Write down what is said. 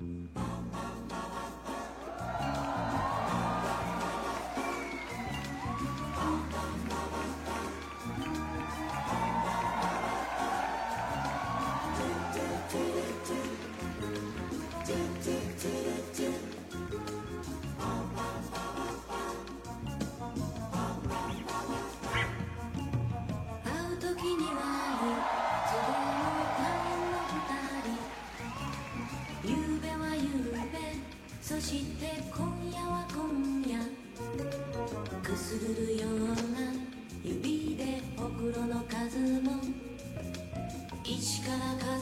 do do do 夕そして今夜は今夜くすぐるような指でお風呂の数も1から数